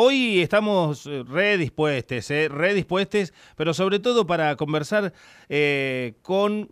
Hoy estamos eh, redispuestos, eh, redispuestos, pero sobre todo para conversar eh, con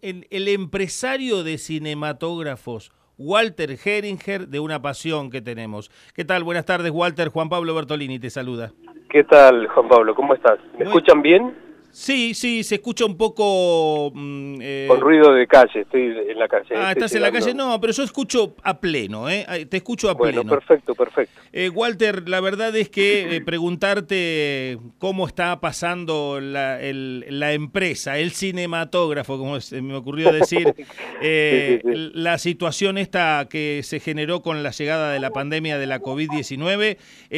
el, empresario de cinematógrafos, Walter Heringer, de una pasión que tenemos. ¿Qué tal? Buenas tardes, Walter. Juan Pablo Bertolini te saluda. ¿Qué tal, Juan Pablo? ¿Cómo estás? ¿Me escuchan bien? Sí, sí, se escucha un poco... Mm, eh, Con ruido de calle, estoy en la calle. Ah, ¿estás en la calle? No, pero yo escucho a pleno, ¿eh? Te escucho a pleno. Bueno, perfecto, perfecto. Eh, Walter, la verdad es que eh, preguntarte cómo está pasando la, la, empresa, el cinematógrafo, como se me ocurrió decir, la situación esta que se generó con la llegada de la pandemia de la COVID-19,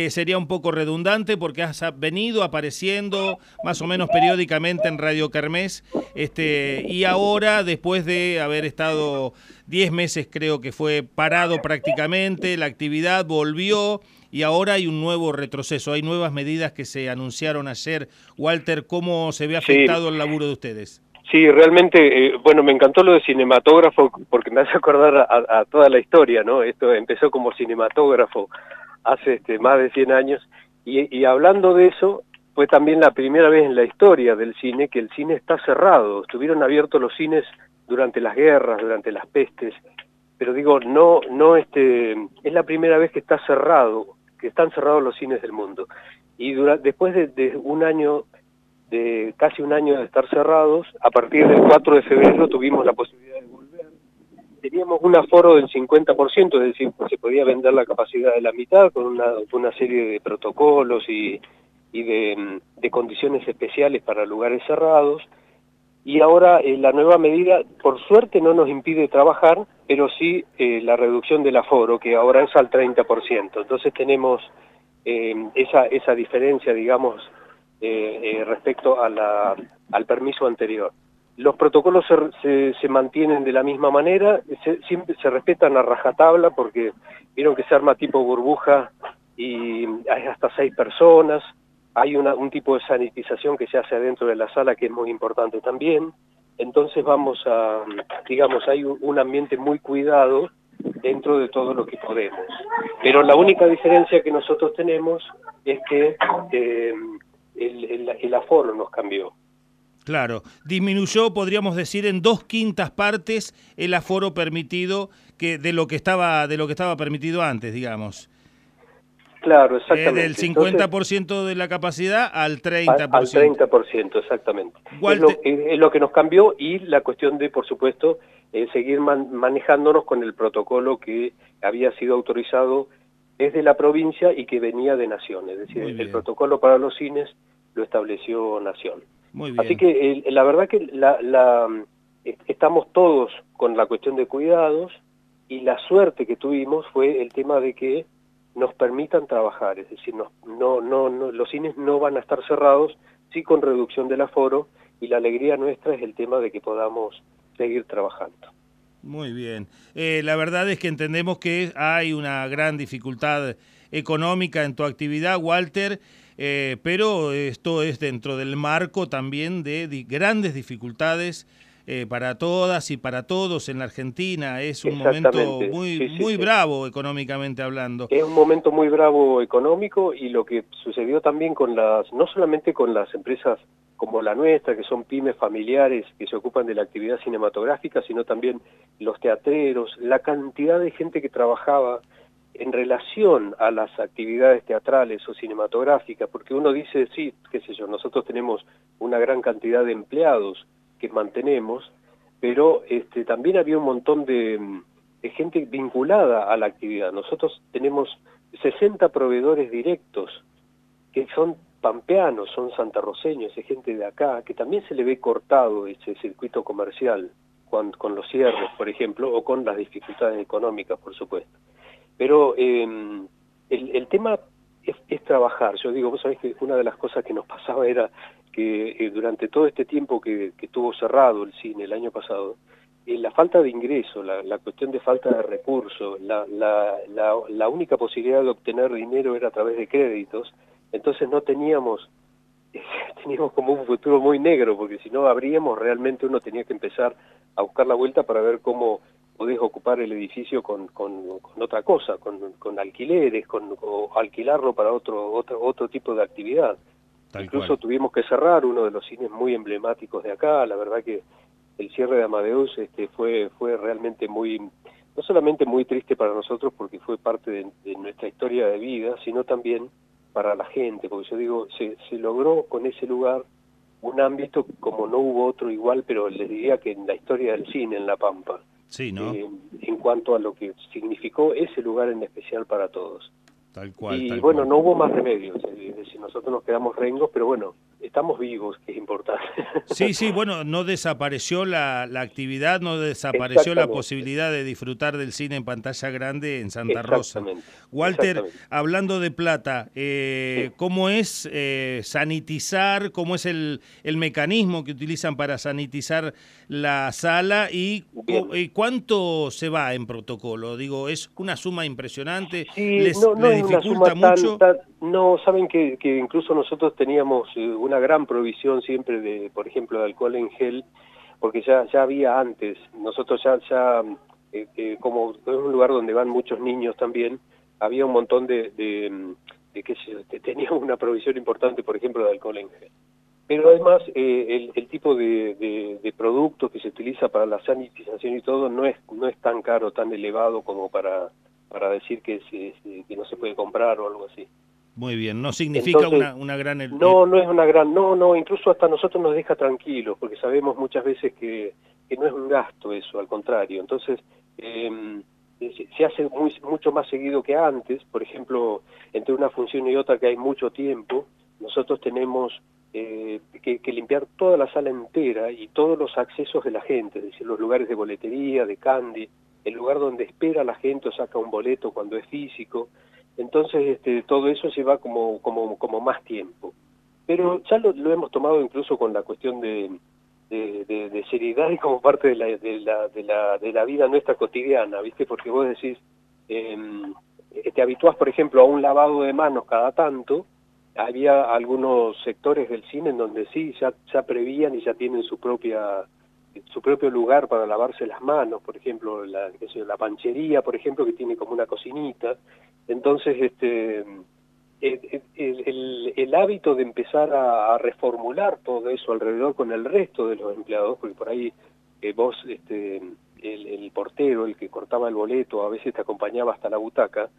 sería un poco redundante porque has venido apareciendo más o menos periódicamente en Radio Kermés, este, y ahora, después de haber estado 10 meses, creo que fue parado prácticamente, la actividad volvió y ahora hay un nuevo retroceso, hay nuevas medidas que se anunciaron ayer. Walter, ¿cómo se ve afectado el laburo de ustedes? Sí, realmente, eh, bueno, me encantó lo de cinematógrafo porque me hace acordar a, toda la historia, ¿no? Esto empezó como cinematógrafo hace este, más de 100 años y, y hablando de eso, fue también la primera vez en la historia del cine que el cine está cerrado. Estuvieron abiertos los cines durante las guerras, durante las pestes, pero digo, no, no este, es la primera vez que está cerrado, que están cerrados los cines del mundo. Y después de, un año, de casi un año de estar cerrados, a partir del 4 de febrero tuvimos la posibilidad de volver. Teníamos un aforo del 50%, es decir, se podía vender la capacidad de la mitad con una, una serie de protocolos y, y de, condiciones especiales para lugares cerrados. Y ahora eh, la nueva medida, por suerte, no nos impide trabajar, pero sí eh, la reducción del aforo, que ahora es al 30%. Entonces tenemos eh, esa, esa diferencia, digamos, respecto a al permiso anterior. Los protocolos se, se, mantienen de la misma manera, se, siempre se respetan a rajatabla porque vieron que se arma tipo burbuja y hay hasta seis personas, hay un tipo de sanitización que se hace adentro de la sala que es muy importante también. Entonces vamos a, digamos, hay un ambiente muy cuidado dentro de todo lo que podemos. Pero la única diferencia que nosotros tenemos es que eh, el, el, aforo nos cambió. Claro, disminuyó, podríamos decir, en dos quintas partes el aforo permitido que de lo que estaba de lo que estaba permitido antes, digamos. Claro, exactamente. del 50% de la capacidad al 30%. Al, 30%, exactamente. Es lo, que nos cambió y la cuestión de, por supuesto, eh, seguir manejándonos con el protocolo que había sido autorizado desde la provincia y que venía de Nación. Es decir, el protocolo para los cines lo estableció Nación. Muy bien. Así que la verdad que la, estamos todos con la cuestión de cuidados y la suerte que tuvimos fue el tema de que nos permitan trabajar, es decir, no, no, no, los cines no van a estar cerrados, sí con reducción del aforo, y la alegría nuestra es el tema de que podamos seguir trabajando. Muy bien. Eh, la verdad es que entendemos que hay una gran dificultad económica en tu actividad, Walter, eh, pero esto es dentro del marco también de grandes dificultades eh, para todas y para todos en la Argentina. Es un momento muy, muy bravo económicamente hablando. Es un momento muy bravo económico y lo que sucedió también con las, no solamente con las empresas como la nuestra, que son pymes familiares que se ocupan de la actividad cinematográfica, sino también los teatreros, la cantidad de gente que trabajaba en relación a las actividades teatrales o cinematográficas, porque uno dice, sí, qué sé yo, nosotros tenemos una gran cantidad de empleados, que mantenemos, pero este, también había un montón de, gente vinculada a la actividad. Nosotros tenemos 60 proveedores directos que son pampeanos, son santarroceños, es gente de acá, que también se le ve cortado ese circuito comercial con, con los cierres, por ejemplo, o con las dificultades económicas, por supuesto. Pero em, el, el tema es, trabajar. Yo digo, vos sabés que una de las cosas que nos pasaba era que eh, durante todo este tiempo que, estuvo cerrado el cine el año pasado, eh, la falta de ingreso, la, cuestión de falta de recursos, la, la, única posibilidad de obtener dinero era a través de créditos, entonces no teníamos, teníamos como un futuro muy negro, porque si no abríamos realmente uno tenía que empezar a buscar la vuelta para ver cómo podés ocupar el edificio con, con, otra cosa, con, con alquileres, con, o alquilarlo para otro, otro, otro tipo de actividad. Incluso tuvimos que cerrar uno de los cines muy emblemáticos de acá, la verdad que el cierre de Amadeus este, fue, fue realmente muy, no solamente muy triste para nosotros porque fue parte de, nuestra historia de vida, sino también para la gente, porque yo digo, se, se logró con ese lugar un ámbito como no hubo otro igual, pero les diría que en la historia del cine en La Pampa. Sí, ¿no? Eh, en cuanto a lo que significó ese lugar en especial para todos. Tal cual. Y bueno, no hubo más remedios. Es decir, nosotros nos quedamos rengos, pero bueno, estamos vivos, que es importante. Sí, sí, bueno, no desapareció la, la actividad, no desapareció la posibilidad de disfrutar del cine en pantalla grande en Santa Rosa. Walter, hablando de plata, eh, ¿cómo es eh, sanitizar, cómo es el, el mecanismo que utilizan para sanitizar la sala y, cuánto se va en protocolo? Digo, ¿es una suma impresionante? ¿Les, dificulta mucho? No, saben que, incluso nosotros teníamos eh, una gran provisión siempre de, por ejemplo, de alcohol en gel, porque ya, ya había antes, nosotros ya, ya eh, eh, como es un lugar donde van muchos niños también, había un montón de, de, de que tenía una provisión importante, por ejemplo, de alcohol en gel. Pero además eh, el, tipo de, de, de producto que se utiliza para la sanitización y todo no es, no es tan caro, tan elevado como para, para decir que, se, que no se puede comprar o algo así. Muy bien, no significa una, una gran... No, no es una gran... No, no, incluso hasta nosotros nos deja tranquilos, porque sabemos muchas veces que, que no es un gasto eso, al contrario. Entonces, eh, se hace muy, mucho más seguido que antes, por ejemplo, entre una función y otra que hay mucho tiempo, nosotros tenemos eh, que, que, limpiar toda la sala entera y todos los accesos de la gente, es decir, los lugares de boletería, de candy, el lugar donde espera la gente o saca un boleto cuando es físico, entonces, este, todo eso lleva como, como, como más tiempo. Pero ya lo, hemos tomado incluso con la cuestión de, de, seriedad y como parte de la, de, la, de, la, de la vida nuestra cotidiana, ¿viste? Porque vos decís, eh, te habituás, por ejemplo, a un lavado de manos cada tanto, había algunos sectores del cine en donde sí, ya prevían y ya tienen su propia su propio lugar para lavarse las manos, por ejemplo, la, la panchería, por ejemplo, que tiene como una cocinita. Entonces, este, el, el, hábito de empezar a, reformular todo eso alrededor con el resto de los empleados, porque por ahí eh, vos, este, el, portero, el que cortaba el boleto, a veces te acompañaba hasta la butaca,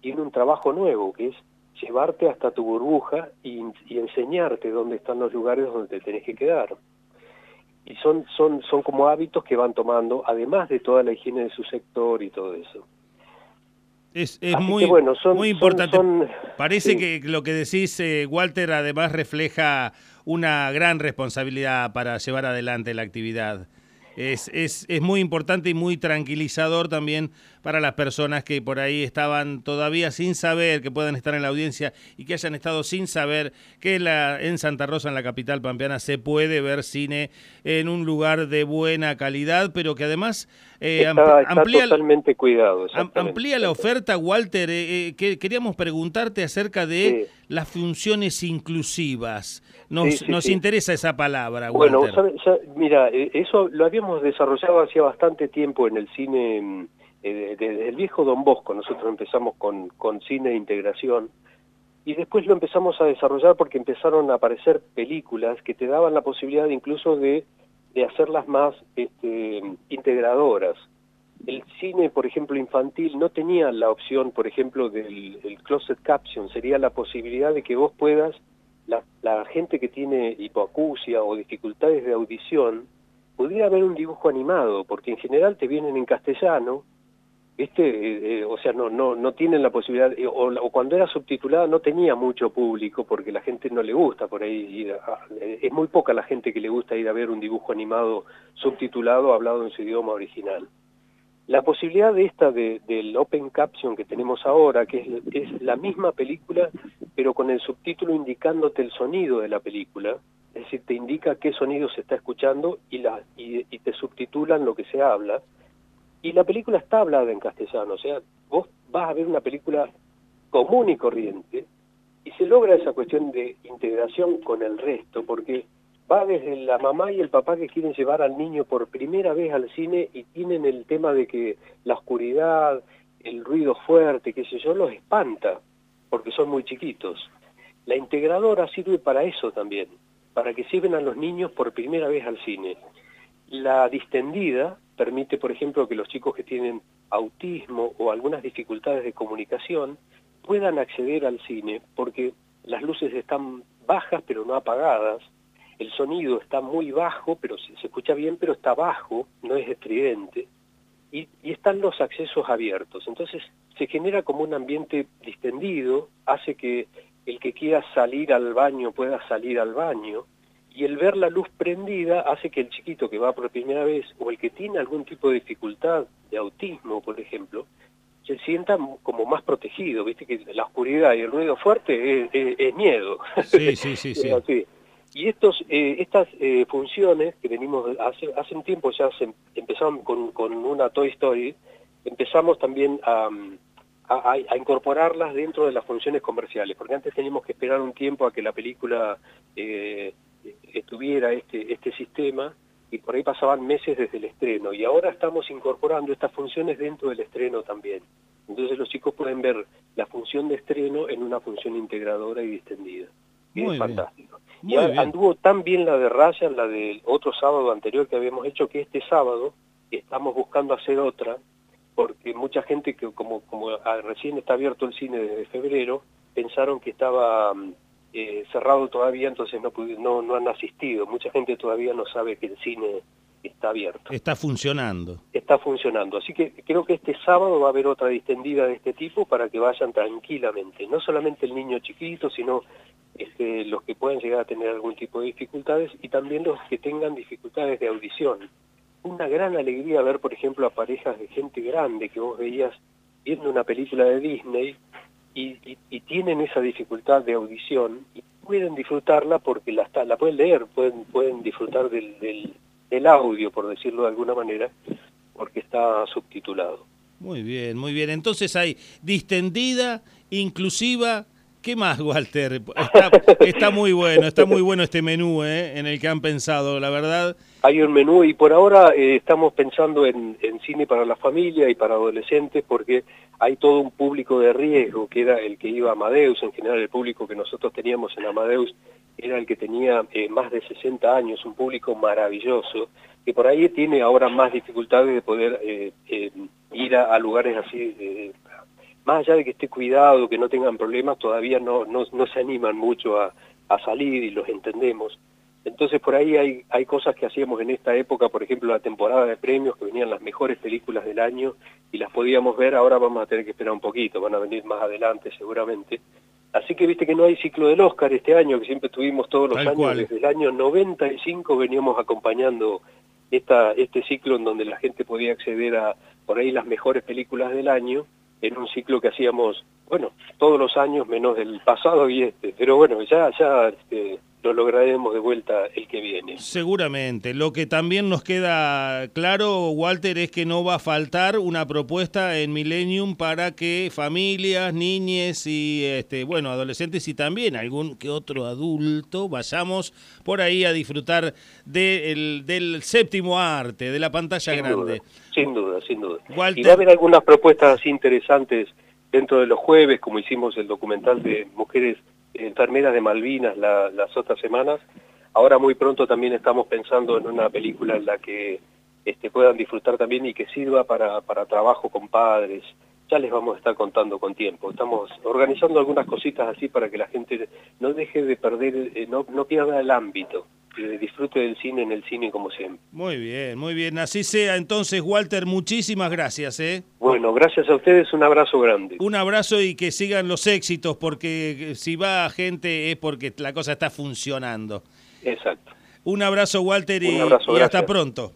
tiene un trabajo nuevo, que es llevarte hasta tu burbuja y, y enseñarte dónde están los lugares donde te tenés que quedar y son, son, son como hábitos que van tomando, además de toda la higiene de su sector y todo eso. Es, es muy, muy importante. Parece que lo que decís, eh, Walter, además refleja una gran responsabilidad para llevar adelante la actividad. Es, es, es muy importante y muy tranquilizador también para las personas que por ahí estaban todavía sin saber, que puedan estar en la audiencia y que hayan estado sin saber que la, en Santa Rosa, en la capital pampeana, se puede ver cine en un lugar de buena calidad, pero que además eh, amplía, totalmente cuidado. Amplía la oferta, Walter. Eh, eh, que, queríamos preguntarte acerca de las funciones inclusivas. Nos, nos interesa esa palabra, Walter. Bueno, mira, eso lo habíamos desarrollado hacía bastante tiempo en el cine mm, eh, desde el viejo Don Bosco nosotros empezamos con, con cine de integración y después lo empezamos a desarrollar porque empezaron a aparecer películas que te daban la posibilidad incluso de, de hacerlas más este, integradoras. El cine, por ejemplo, infantil no tenía la opción, por ejemplo, del closet caption, sería la posibilidad de que vos puedas, la, la gente que tiene hipoacusia o dificultades de audición, pudiera ver un dibujo animado, porque en general te vienen en castellano, ¿viste? Eh, eh, o sea, no, no, no tienen la posibilidad, eh, o, cuando era subtitulada no tenía mucho público porque la gente no le gusta por ahí ir es muy poca la gente que le gusta ir a ver un dibujo animado subtitulado hablado en su idioma original. La posibilidad de esta de, del open caption que tenemos ahora, que es, es la misma película, pero con el subtítulo indicándote el sonido de la película, es decir, te indica qué sonido se está escuchando y, la, y te subtitulan lo que se habla, y la película está hablada en castellano, o sea, vos vas a ver una película común y corriente y se logra esa cuestión de integración con el resto, porque va desde la mamá y el papá que quieren llevar al niño por primera vez al cine y tienen el tema de que la oscuridad, el ruido fuerte, qué sé yo, los espanta, porque son muy chiquitos. La integradora sirve para eso también, para que sirven a los niños por primera vez al cine. La distendida permite, por ejemplo, que los chicos que tienen autismo o algunas dificultades de comunicación puedan acceder al cine, porque las luces están bajas pero no apagadas, el sonido está muy bajo, pero se, escucha bien, pero está bajo, no es estridente, y, están los accesos abiertos. Entonces se genera como un ambiente distendido, hace que el que quiera salir al baño pueda salir al baño, y el ver la luz prendida hace que el chiquito que va por primera vez, o el que tiene algún tipo de dificultad de autismo, por ejemplo, se sienta como más protegido, viste que la oscuridad y el ruido fuerte es, miedo. Sí, sí, sí, sí. Y estos, eh, estas eh, funciones que venimos hace, hace un tiempo ya se, empezamos con, con una Toy Story, empezamos también a, a, incorporarlas dentro de las funciones comerciales, porque antes teníamos que esperar un tiempo a que la película eh, tuviera este, este sistema y por ahí pasaban meses desde el estreno y ahora estamos incorporando estas funciones dentro del estreno también. Entonces los chicos pueden ver la función de estreno en una función integradora y distendida. Y es fantástico. y anduvo tan bien la de Ryan, la del otro sábado anterior que habíamos hecho, que este sábado estamos buscando hacer otra, porque mucha gente que como, como recién está abierto el cine desde febrero, pensaron que estaba mm, eh, cerrado todavía, entonces no, no, no han asistido. Mucha gente todavía no sabe que el cine está abierto. Está funcionando. Está funcionando. Así que creo que este sábado va a haber otra distendida de este tipo para que vayan tranquilamente. No solamente el niño chiquito, sino este, los que puedan llegar a tener algún tipo de dificultades y también los que tengan dificultades de audición. Una gran alegría ver, por ejemplo, a parejas de gente grande que vos veías viendo una película de Disney y, tienen esa dificultad de audición y pueden disfrutarla porque la, la pueden leer, pueden, pueden disfrutar del, del, audio, por decirlo de alguna manera, porque está subtitulado. Muy bien, muy bien. Entonces hay distendida, inclusiva, ¿Qué más, Walter? Está, muy bueno, está muy bueno este menú ¿eh? en el que han pensado, la verdad. Hay un menú y por ahora eh, estamos pensando en, cine para la familia y para adolescentes porque hay todo un público de riesgo, que era el que iba a Amadeus, en general el público que nosotros teníamos en Amadeus era el que tenía eh, más de 60 años, un público maravilloso, que por ahí tiene ahora más dificultades de poder ir a, lugares así más allá de que esté cuidado, que no tengan problemas, todavía no, no, no se animan mucho a, a, salir y los entendemos. Entonces por ahí hay, hay cosas que hacíamos en esta época, por ejemplo la temporada de premios, que venían las mejores películas del año y las podíamos ver, ahora vamos a tener que esperar un poquito, van a venir más adelante seguramente. Así que viste que no hay ciclo del Oscar este año, que siempre tuvimos todos los años, desde el año 95 veníamos acompañando esta, este ciclo en donde la gente podía acceder a por ahí las mejores películas del año en un ciclo que hacíamos, bueno, todos los años menos del pasado y este, pero bueno, ya, ya este, lo lograremos de vuelta el que viene. Seguramente. Lo que también nos queda claro, Walter, es que no va a faltar una propuesta en Millennium para que familias, niñes y, este, bueno, adolescentes y también algún que otro adulto vayamos por ahí a disfrutar del séptimo arte, de la pantalla grande. sin duda, sin duda. Y va a haber algunas propuestas así interesantes dentro de los jueves, como hicimos el documental de mujeres enfermeras de Malvinas las otras semanas. Ahora muy pronto también estamos pensando en una película en la que este, puedan disfrutar también y que sirva para trabajo con padres. Ya les vamos a estar contando con tiempo. Estamos organizando algunas cositas así para que la gente no deje de perder, eh, no, no pierda el ámbito disfrute del cine en el cine como siempre. Muy bien, muy bien. Así sea. Entonces, Walter, muchísimas gracias. ¿eh? Bueno, gracias a ustedes. Un abrazo grande. Un abrazo y que sigan los éxitos, porque si va gente es porque la cosa está funcionando. Exacto. Un abrazo, Walter, y hasta pronto.